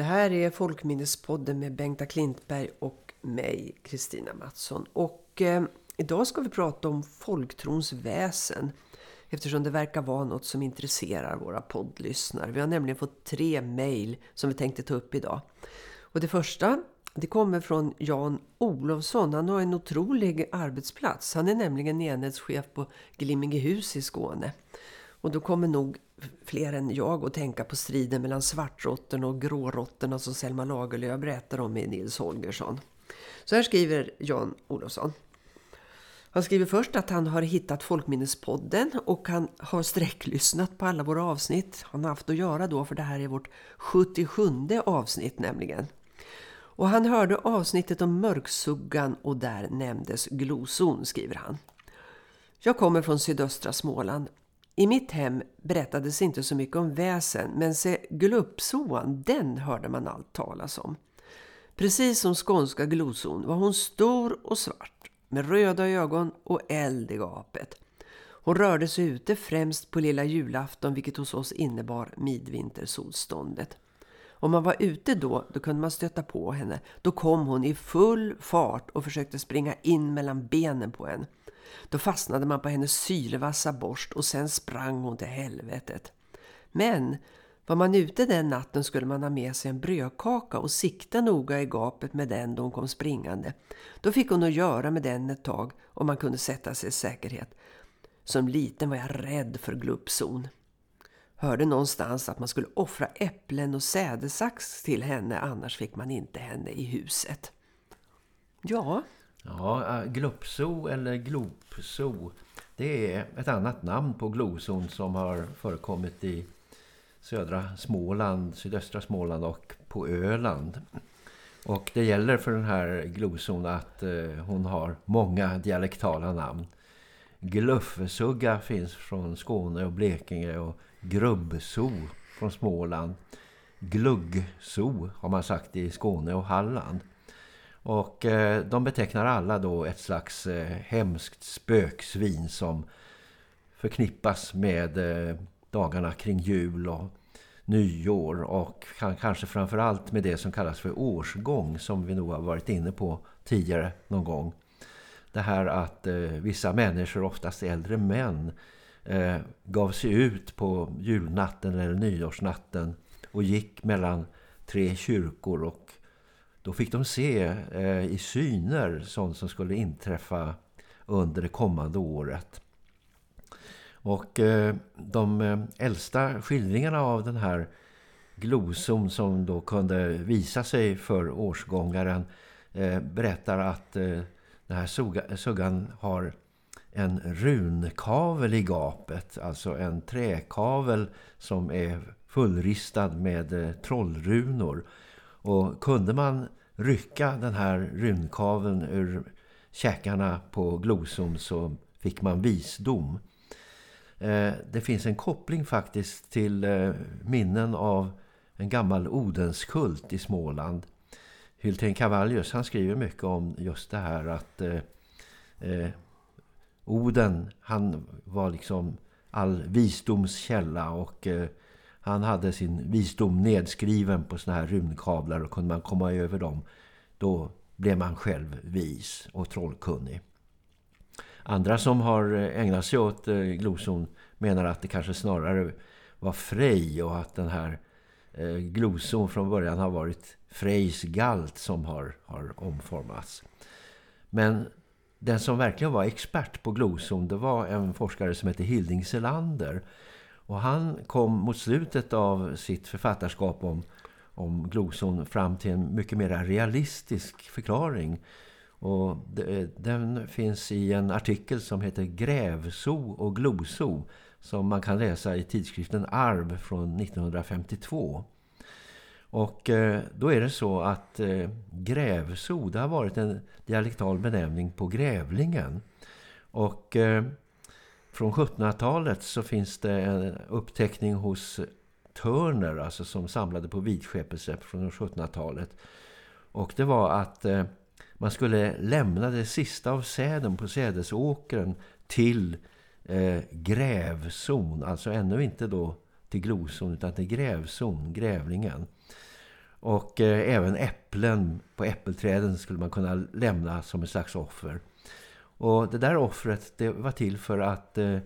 Det här är Folkminnespodden med Bengta Klintberg och mig, Kristina Mattsson. Och eh, idag ska vi prata om folktrons väsen. Eftersom det verkar vara något som intresserar våra poddlyssnare. Vi har nämligen fått tre mejl som vi tänkte ta upp idag. Och det första, det kommer från Jan Olofsson. Han har en otrolig arbetsplats. Han är nämligen enhetschef på Glimmingehus i Skåne. Och då kommer nog fler än jag att tänka på striden mellan svartrotten och gråråttorna alltså som Selma Lagerlöf berättar om i Nils Holgersson. Så här skriver Jan Olofsson. Han skriver först att han har hittat Folkminnespodden och han har sträcklyssnat på alla våra avsnitt. Han har haft att göra då för det här är vårt 77 avsnitt nämligen. Och han hörde avsnittet om mörksuggan och där nämndes gloson skriver han. Jag kommer från sydöstra Småland i mitt hem berättades inte så mycket om väsen, men se gluppsoan, den hörde man allt talas om. Precis som skånska gloson var hon stor och svart, med röda ögon och eld i gapet. Hon rörde sig ute främst på lilla julafton, vilket hos oss innebar midvintersolståndet. Om man var ute då, då kunde man stöta på henne. Då kom hon i full fart och försökte springa in mellan benen på en. Då fastnade man på hennes sylvassa borst och sen sprang hon till helvetet. Men var man ute den natten skulle man ha med sig en brödkaka och sikta noga i gapet med den då hon kom springande. Då fick hon att göra med den ett tag och man kunde sätta sig i säkerhet. Som liten var jag rädd för gluppzon. Hörde någonstans att man skulle offra äpplen och sädesax till henne annars fick man inte henne i huset. Ja, Ja, eh, Glupso eller Glopso det är ett annat namn på gloson som har förekommit i södra Småland, sydöstra Småland och på Öland. Och det gäller för den här gloson att eh, hon har många dialektala namn. Gluffesugga finns från Skåne och Blekinge och Grubbso från Småland. Gluggso har man sagt i Skåne och Halland. Och eh, de betecknar alla då ett slags eh, hemskt spöksvin som förknippas med eh, dagarna kring jul och nyår och kan, kanske framförallt med det som kallas för årsgång som vi nog har varit inne på tidigare någon gång. Det här att eh, vissa människor, oftast äldre män, eh, gav sig ut på julnatten eller nyårsnatten och gick mellan tre kyrkor och då fick de se eh, i syner sånt som skulle inträffa under det kommande året. Och eh, de eh, äldsta skildringarna av den här gloson som då kunde visa sig för årsgångaren eh, berättar att eh, den här suga, suggan har en runkavel i gapet. Alltså en träkavel som är fullristad med eh, trollrunor. Och kunde man rycka den här runkaveln ur käkarna på gloson så fick man visdom. Eh, det finns en koppling faktiskt till eh, minnen av en gammal odenskult i Småland. Hylten Cavallius han skriver mycket om just det här att Oden han var liksom all visdomskälla och eh, han hade sin visdom nedskriven på såna här runkablar och kunde man komma över dem då blev man själv vis och trollkunnig. Andra som har ägnat sig åt eh, gloson menar att det kanske snarare var Frej och att den här eh, gloson från början har varit Frejs galt som har, har omformats. Men den som verkligen var expert på gloson det var en forskare som hette Hilding Selander- och han kom mot slutet av sitt författarskap om, om gloson fram till en mycket mer realistisk förklaring. Och eh, den finns i en artikel som heter Grävso och gloso som man kan läsa i tidskriften Arv från 1952. Och eh, då är det så att eh, grävsod har varit en dialektal benämning på grävlingen. Och eh, från 1700-talet så finns det en uppteckning hos Turner alltså som samlade på vidskepelse från 1700-talet. Och det var att man skulle lämna det sista av säden på sädesåkern till eh, grävzon. Alltså ännu inte då till gloson utan till grävzon, grävlingen. Och eh, även äpplen på äppelträden skulle man kunna lämna som ett slags offer. Och det där offret det var till för att eh,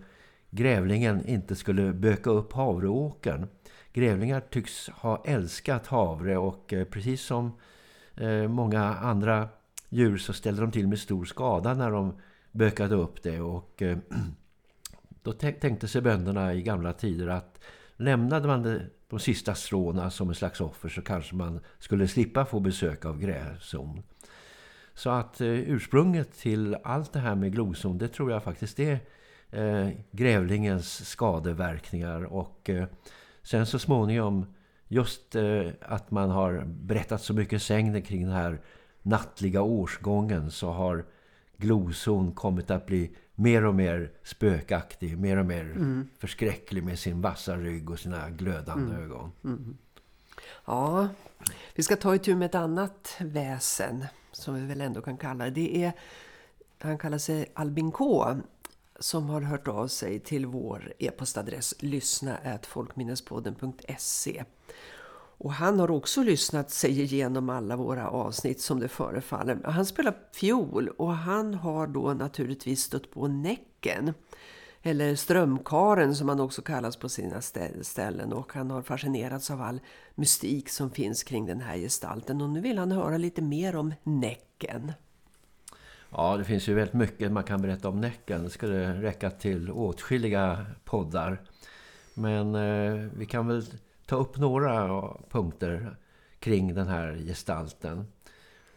grävlingen inte skulle böka upp havreåkern. Grävlingar tycks ha älskat havre och eh, precis som eh, många andra djur så ställde de till med stor skada när de bökade upp det. Och eh, då tänkte sig bönderna i gamla tider att lämnade man det, de sista stråna som en slags offer så kanske man skulle slippa få besök av grävzon. Så att eh, ursprunget till allt det här med glozon det tror jag faktiskt är eh, grävlingens skadeverkningar och eh, sen så småningom just eh, att man har berättat så mycket sängden kring den här nattliga årsgången så har glozon kommit att bli mer och mer spökaktig, mer och mer mm. förskräcklig med sin vassa rygg och sina glödande mm. ögon. Mm. Ja, vi ska ta itu med ett annat väsen som vi väl ändå kan kalla det. Det är, han kallar sig Albin K som har hört av sig till vår e-postadress lyssna folkminnespodden.se och han har också lyssnat sig igenom alla våra avsnitt som det förefaller. Han spelar fiol och han har då naturligtvis stött på Näcken. Eller strömkaren som han också kallas på sina ställen. Och han har fascinerats av all mystik som finns kring den här gestalten. Och nu vill han höra lite mer om Näcken. Ja, det finns ju väldigt mycket man kan berätta om Näcken. Det skulle räcka till åtskilliga poddar. Men eh, vi kan väl ta upp några punkter kring den här gestalten.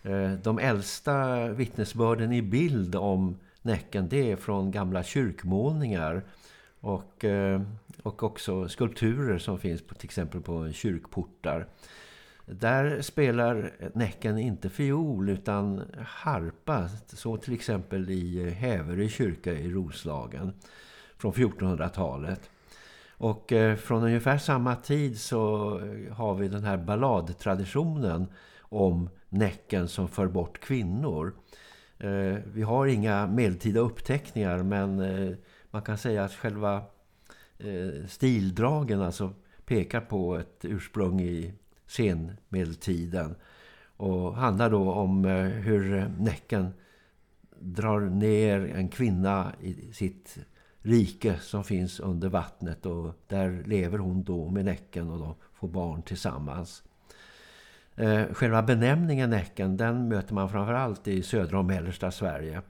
Eh, de äldsta vittnesbörden i bild om Näcken det är från gamla kyrkmålningar och, eh, och också skulpturer som finns på, till exempel på kyrkportar. Där spelar Näcken inte fiol utan harpa, så till exempel i Häverö kyrka i Roslagen från 1400-talet. Och eh, från ungefär samma tid så har vi den här balladtraditionen om Näcken som för bort kvinnor. Eh, vi har inga medeltida uppteckningar men eh, man kan säga att själva stildragen alltså pekar på ett ursprung i senmedeltiden. Och handlar då om hur Näcken drar ner en kvinna i sitt rike som finns under vattnet och där lever hon då med Näcken och de får barn tillsammans. Eh, själva benämningen Näcken den möter man framförallt i södra och mellersta Sverige.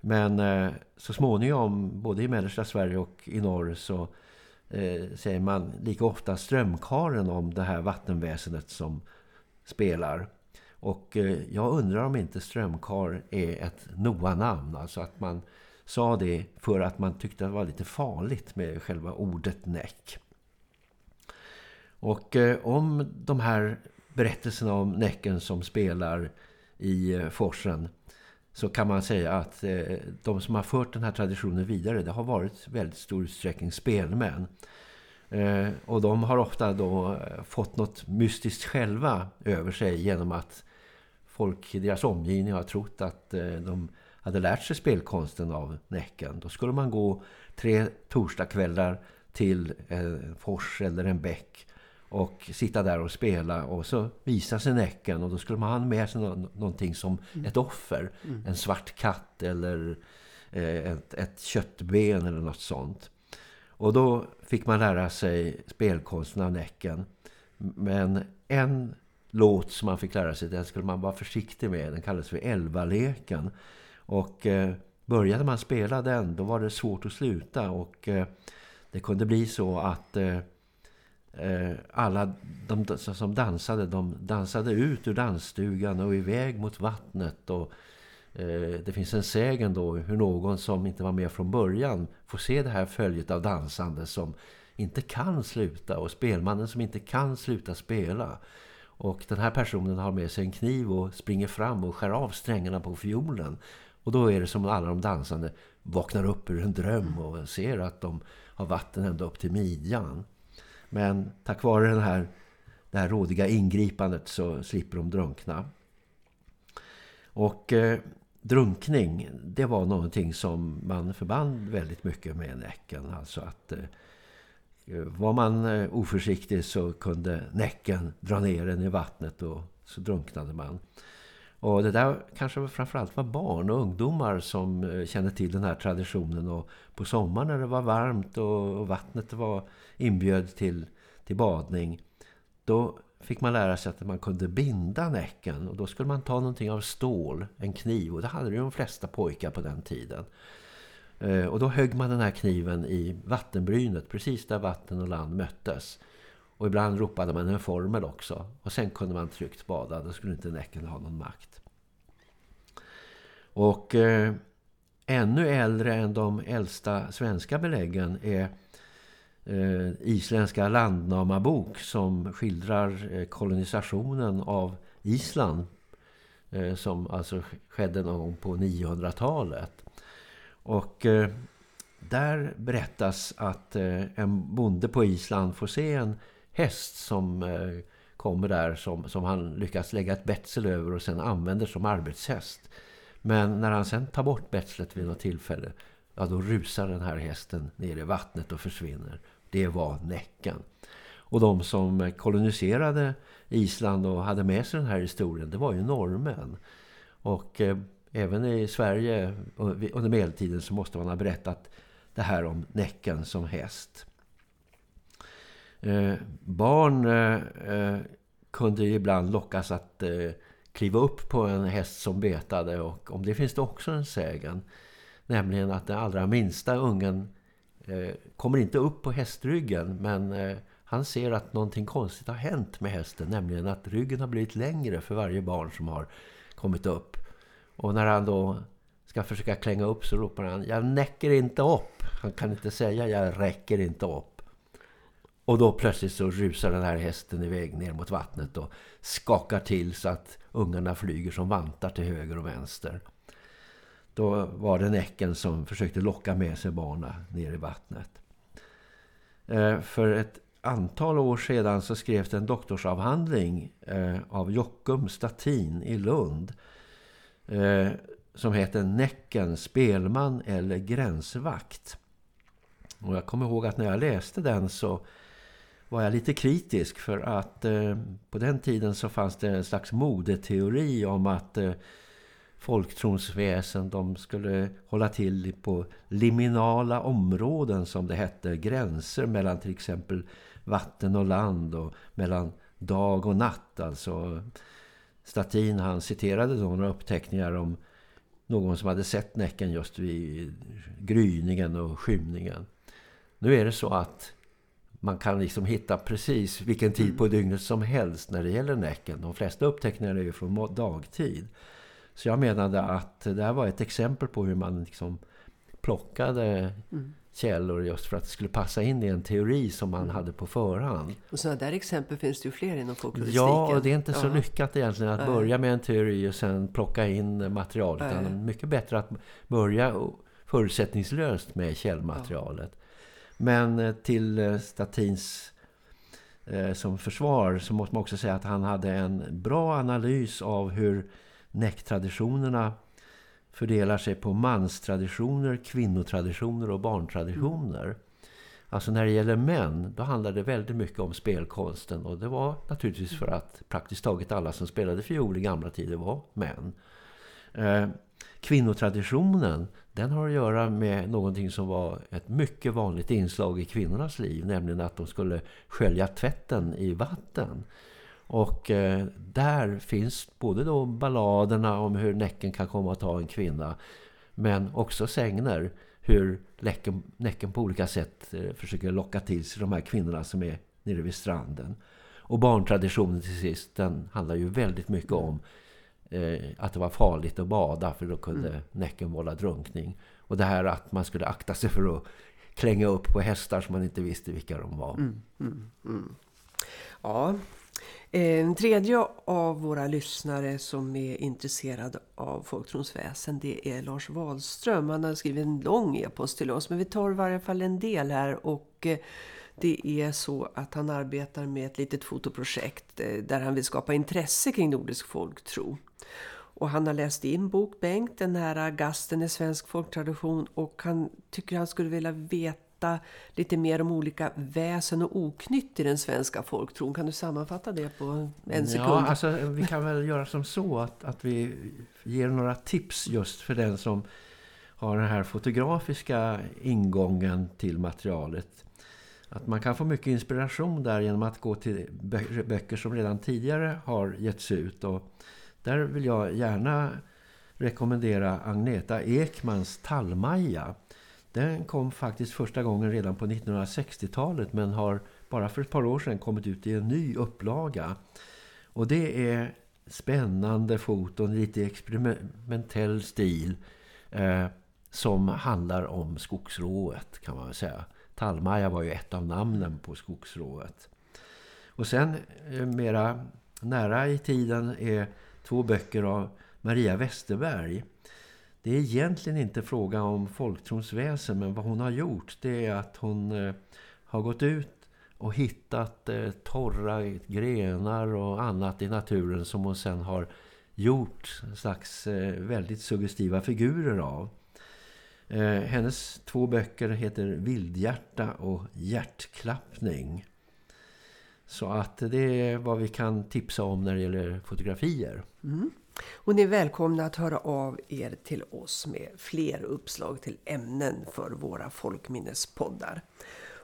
Men eh, så småningom både i mellersta Sverige och i norr så eh, säger man lika ofta strömkaren om det här vattenväsendet som spelar. Och jag undrar om inte strömkar är ett Noa-namn. Alltså att man sa det för att man tyckte det var lite farligt med själva ordet näck. Och eh, om de här berättelserna om näcken som spelar i eh, forsen så kan man säga att eh, de som har fört den här traditionen vidare det har varit väldigt stor utsträckning spelmän. Och de har ofta då fått något mystiskt själva över sig genom att folk i deras omgivning har trott att de hade lärt sig spelkonsten av Näcken. Då skulle man gå tre torsdagskvällar till en fors eller en bäck och sitta där och spela och så visa sig Näcken och då skulle man ha med sig någonting som mm. ett offer. Mm. En svart katt eller eh, ett, ett köttben eller något sånt. Och då fick man lära sig spelkonsten av Näcken. Men en låt som man fick lära sig, den skulle man vara försiktig med. Den kallas för Elvaleken. Och eh, började man spela den, då var det svårt att sluta. Och eh, det kunde bli så att eh, eh alla de som dansade, de dansade ut ur dansstugan och iväg mot vattnet. Och eh, det finns en sägen då hur någon som inte var med från början får se det här följet av dansande som inte kan sluta. Och spelmannen som inte kan sluta spela. Och den här personen har med sig en kniv och springer fram och skär av strängarna på fiolen. Och då är det som alla de dansande vaknar upp ur en dröm och ser att de har vatten ända upp till midjan. Men tack vare den här, det här rådiga ingripandet så slipper de drunkna. Och eh, drunkning, det var någonting som man förband väldigt mycket med Näcken. Alltså att eh, eh, var man eh, oförsiktig så kunde näcken dra ner en i vattnet och så drunknade man. Och det där kanske framförallt var barn och ungdomar som eh, kände till den här traditionen. Och på sommaren när det var varmt och vattnet var inbjöd till, till badning. Då fick man lära sig att man kunde binda näcken. Och då skulle man ta någonting av stål, en kniv. Och det hade ju de flesta pojkar på den tiden. Eh, och då högg man den här kniven i vattenbrynet, precis där vatten och land möttes. Och ibland ropade man en formel också. Och sen kunde man tryggt bada. Då skulle inte näcken ha någon makt. Och eh, ännu äldre än de äldsta svenska beläggen är eh, isländska landnamabok som skildrar eh, kolonisationen av Island eh, som alltså skedde någon gång på 900-talet. Och eh, där berättas att eh, en bonde på Island får se en häst som eh, kommer där som, som han lyckas lägga ett betsel över och sen använder som arbetshäst. Men när han sen tar bort betslet vid något tillfälle, ja då rusar den här hästen ner i vattnet och försvinner. Det var Näcken. Och de som koloniserade Island och hade med sig den här historien, det var ju norrmän. Och eh, även i Sverige under medeltiden så måste man ha berättat det här om Näcken som häst. Eh, barn eh, eh kunde ibland lockas att eh, kliva upp på en häst som betade och om det finns det också en sägen. Nämligen att den allra minsta ungen eh, kommer inte upp på hästryggen men eh, han ser att någonting konstigt har hänt med hästen. Nämligen att ryggen har blivit längre för varje barn som har kommit upp. Och när han då ska försöka klänga upp så ropar han Jag näcker inte upp. Han kan inte säga jag räcker inte upp. Och då plötsligt så rusar den här hästen iväg ner mot vattnet och skakar till så att ungarna flyger som vantar till höger och vänster. Då var det näcken som försökte locka med sig barnen ner i vattnet. Eh, för ett antal år sedan så skrevs en doktorsavhandling eh, av Jockum Statin i Lund eh, som heter Näcken, spelman eller gränsvakt. Och jag kommer ihåg att när jag läste den så var jag lite kritisk för att eh, på den tiden så fanns det en slags modeteori om att eh, folktronsväsen de skulle hålla till på liminala områden som det hette, gränser mellan till exempel vatten och land och mellan dag och natt. Alltså Statin han citerade då några uppteckningar om någon som hade sett näcken just vid gryningen och skymningen. Nu är det så att man kan liksom hitta precis vilken tid mm. på dygnet som helst när det gäller näcken. De flesta uppteckningar är ju från dagtid. Så jag menade att det här var ett exempel på hur man liksom plockade mm. källor just för att det skulle passa in i en teori som man mm. hade på förhand. Och sådana där exempel finns det ju fler inom folkloristiken. Ja, och det är inte så lyckat egentligen att börja med en teori och sen plocka in material. Utan mycket bättre att börja förutsättningslöst med källmaterialet. Men eh, till eh, Statins eh, som försvar så måste man också säga att han hade en bra analys av hur näcktraditionerna fördelar sig på manstraditioner, kvinnotraditioner och barntraditioner. Mm. Alltså när det gäller män, då handlar det väldigt mycket om spelkonsten. Och det var naturligtvis för att praktiskt taget alla som spelade fiol i gamla tider var män. Eh, kvinnotraditionen, den har att göra med någonting som var ett mycket vanligt inslag i kvinnornas liv. Nämligen att de skulle skölja tvätten i vatten. Och eh, där finns både då balladerna om hur näcken kan komma att ta en kvinna. Men också sängner hur läcken, näcken på olika sätt eh, försöker locka till sig de här kvinnorna som är nere vid stranden. Och barntraditionen till sist, den handlar ju väldigt mycket om att det var farligt att bada för då kunde mm. näcken vålla drunkning. Och det här att man skulle akta sig för att klänga upp på hästar som man inte visste vilka de var. Mm, mm, mm. ja, en tredje av våra lyssnare som är intresserad av folktronsväsen det är Lars Wahlström. Han har skrivit en lång e-post till oss men vi tar i varje fall en del här och eh, det är så att han arbetar med ett litet fotoprojekt eh, där han vill skapa intresse kring nordisk folktro. Och han har läst in bok Bengt, den här gasten i svensk folktradition och han tycker han skulle vilja veta lite mer om olika väsen och oknytt i den svenska folktron. Kan du sammanfatta det på en sekund? Ja, alltså, vi kan väl göra som så att, att vi ger några tips just för den som har den här fotografiska ingången till materialet. Att man kan få mycket inspiration där genom att gå till böcker som redan tidigare har getts ut. Och där vill jag gärna rekommendera Agneta Ekmans Tallmaja. Den kom faktiskt första gången redan på 1960-talet men har bara för ett par år sedan kommit ut i en ny upplaga. Och det är spännande foton, lite experimentell stil eh, som handlar om skogsrået kan man väl säga. Tallmaja var ju ett av namnen på skogsrået. Och sen eh, mera nära i tiden är två böcker av Maria Westerberg. Det är egentligen inte fråga om folktrons väsen men vad hon har gjort det är att hon eh, har gått ut och hittat eh, torra grenar och annat i naturen som hon sen har gjort slags väldigt suggestiva figurer av. Eh, hennes två böcker heter Vildhjärta och Hjärtklappning. Så att det är vad vi kan tipsa om när det gäller fotografier. Mm. Och ni är välkomna att höra av er till oss med fler uppslag till ämnen för våra folkminnespoddar.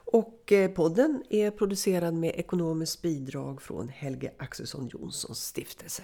Och eh, podden är producerad med ekonomiskt bidrag från Helge Axelsson Jonssons stiftelse.